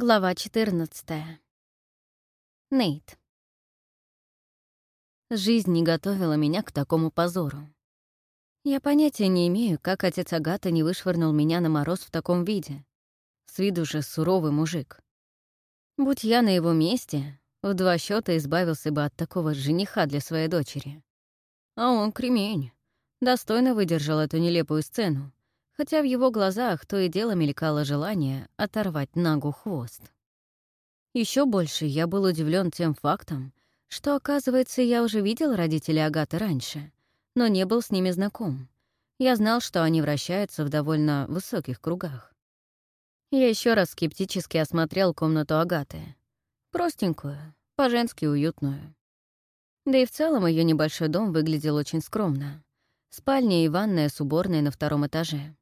Глава 14. Нейт. Жизнь не готовила меня к такому позору. Я понятия не имею, как отец Агата не вышвырнул меня на мороз в таком виде. С виду же суровый мужик. Будь я на его месте, в два счета избавился бы от такого жениха для своей дочери. А он кремень. Достойно выдержал эту нелепую сцену, хотя в его глазах то и дело мелькало желание оторвать нагу хвост. Еще больше я был удивлен тем фактом, что, оказывается, я уже видел родителей Агаты раньше, но не был с ними знаком. Я знал, что они вращаются в довольно высоких кругах. Я еще раз скептически осмотрел комнату Агаты. Простенькую, по-женски уютную. Да и в целом ее небольшой дом выглядел очень скромно. Спальня и ванная с уборной на втором этаже.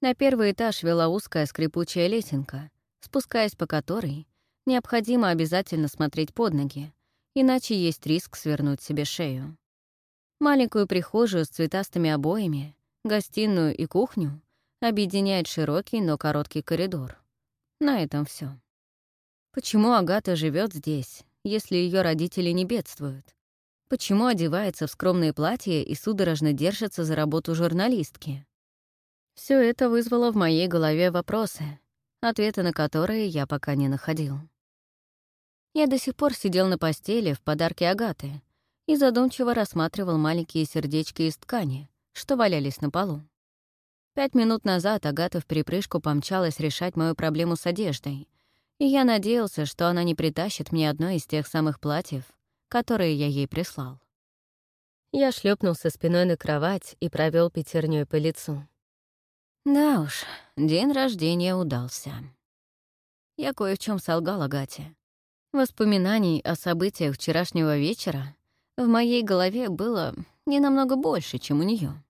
На первый этаж вела узкая скрипучая лесенка, спускаясь по которой необходимо обязательно смотреть под ноги, иначе есть риск свернуть себе шею. Маленькую прихожую с цветастыми обоями, гостиную и кухню объединяет широкий, но короткий коридор. На этом все. Почему Агата живет здесь, если ее родители не бедствуют? Почему одевается в скромные платья и судорожно держится за работу журналистки? Все это вызвало в моей голове вопросы, ответы на которые я пока не находил. Я до сих пор сидел на постели в подарке Агаты и задумчиво рассматривал маленькие сердечки из ткани, что валялись на полу. Пять минут назад Агата в припрыжку помчалась решать мою проблему с одеждой, и я надеялся, что она не притащит мне одно из тех самых платьев, которые я ей прислал. Я шлепнулся спиной на кровать и провел пятерней по лицу. Да уж, день рождения удался. Я кое в чем солгала Гате. Воспоминаний о событиях вчерашнего вечера в моей голове было не намного больше, чем у нее.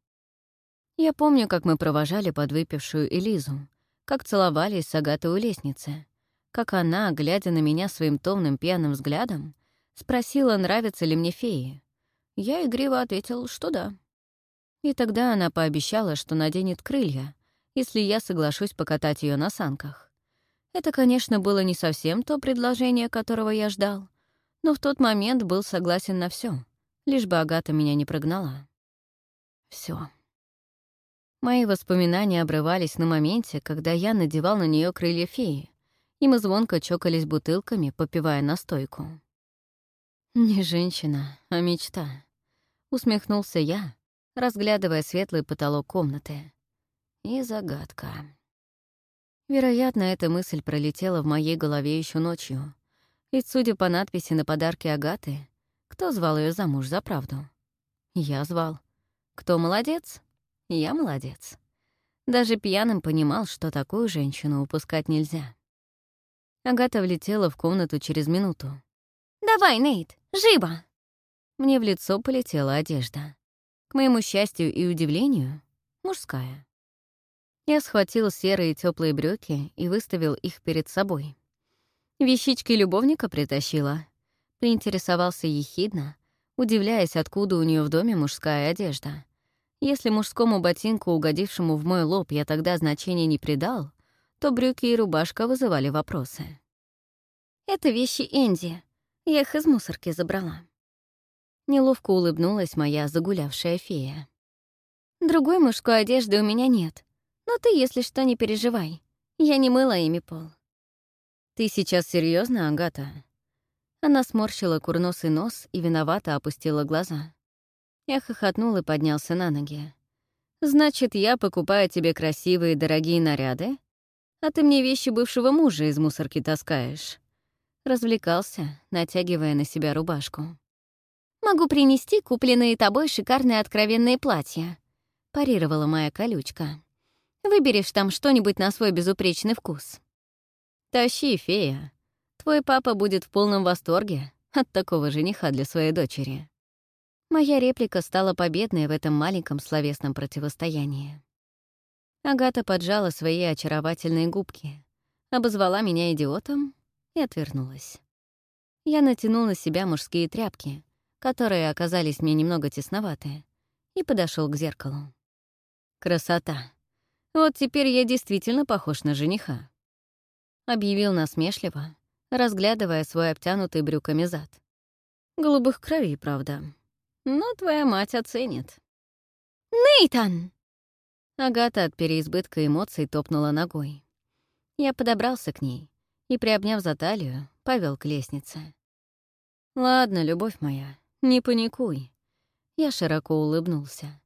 Я помню, как мы провожали подвыпившую Элизу, как целовались с Агатой у лестницы, как она, глядя на меня своим томным пьяным взглядом, спросила, нравятся ли мне феи. Я игриво ответил, что да. И тогда она пообещала, что наденет крылья, если я соглашусь покатать ее на санках. Это, конечно, было не совсем то предложение, которого я ждал, но в тот момент был согласен на все, лишь бы Агата меня не прогнала. Все. Мои воспоминания обрывались на моменте, когда я надевал на нее крылья феи, и мы звонко чокались бутылками, попивая настойку. «Не женщина, а мечта», — усмехнулся я, разглядывая светлый потолок комнаты. И загадка. Вероятно, эта мысль пролетела в моей голове еще ночью. Ведь, судя по надписи на подарке Агаты, кто звал ее замуж за правду? Я звал. Кто молодец? Я молодец. Даже пьяным понимал, что такую женщину упускать нельзя. Агата влетела в комнату через минуту. «Давай, Нейт, живо!» Мне в лицо полетела одежда. К моему счастью и удивлению, мужская. Я схватил серые теплые брюки и выставил их перед собой. «Вещички любовника притащила?» — поинтересовался ехидно, удивляясь, откуда у нее в доме мужская одежда. Если мужскому ботинку, угодившему в мой лоб, я тогда значения не придал, то брюки и рубашка вызывали вопросы. «Это вещи Энди. Я их из мусорки забрала». Неловко улыбнулась моя загулявшая фея. «Другой мужской одежды у меня нет. Но ты, если что, не переживай. Я не мыла ими пол. Ты сейчас серьезно, Агата? Она сморщила курносый нос и виновато опустила глаза. Я хохотнул и поднялся на ноги. «Значит, я покупаю тебе красивые дорогие наряды, а ты мне вещи бывшего мужа из мусорки таскаешь». Развлекался, натягивая на себя рубашку. «Могу принести купленные тобой шикарные откровенные платья», — парировала моя колючка. Выберешь там что-нибудь на свой безупречный вкус. Тащи, фея. Твой папа будет в полном восторге от такого жениха для своей дочери. Моя реплика стала победной в этом маленьком словесном противостоянии. Агата поджала свои очаровательные губки, обозвала меня идиотом и отвернулась. Я натянула на себя мужские тряпки, которые оказались мне немного тесноваты, и подошел к зеркалу. Красота. «Вот теперь я действительно похож на жениха», — объявил насмешливо, разглядывая свой обтянутый брюками зад. «Голубых кровей, правда. Но твоя мать оценит». «Нейтан!» Агата от переизбытка эмоций топнула ногой. Я подобрался к ней и, приобняв за талию, повел к лестнице. «Ладно, любовь моя, не паникуй». Я широко улыбнулся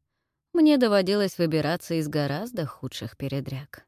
мне доводилось выбираться из гораздо худших передряг.